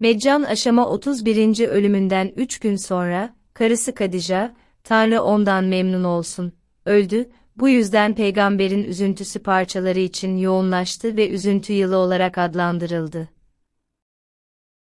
Meccan aşama 31. ölümünden 3 gün sonra, karısı Kadija, Tanrı ondan memnun olsun, öldü, bu yüzden peygamberin üzüntüsü parçaları için yoğunlaştı ve üzüntü yılı olarak adlandırıldı.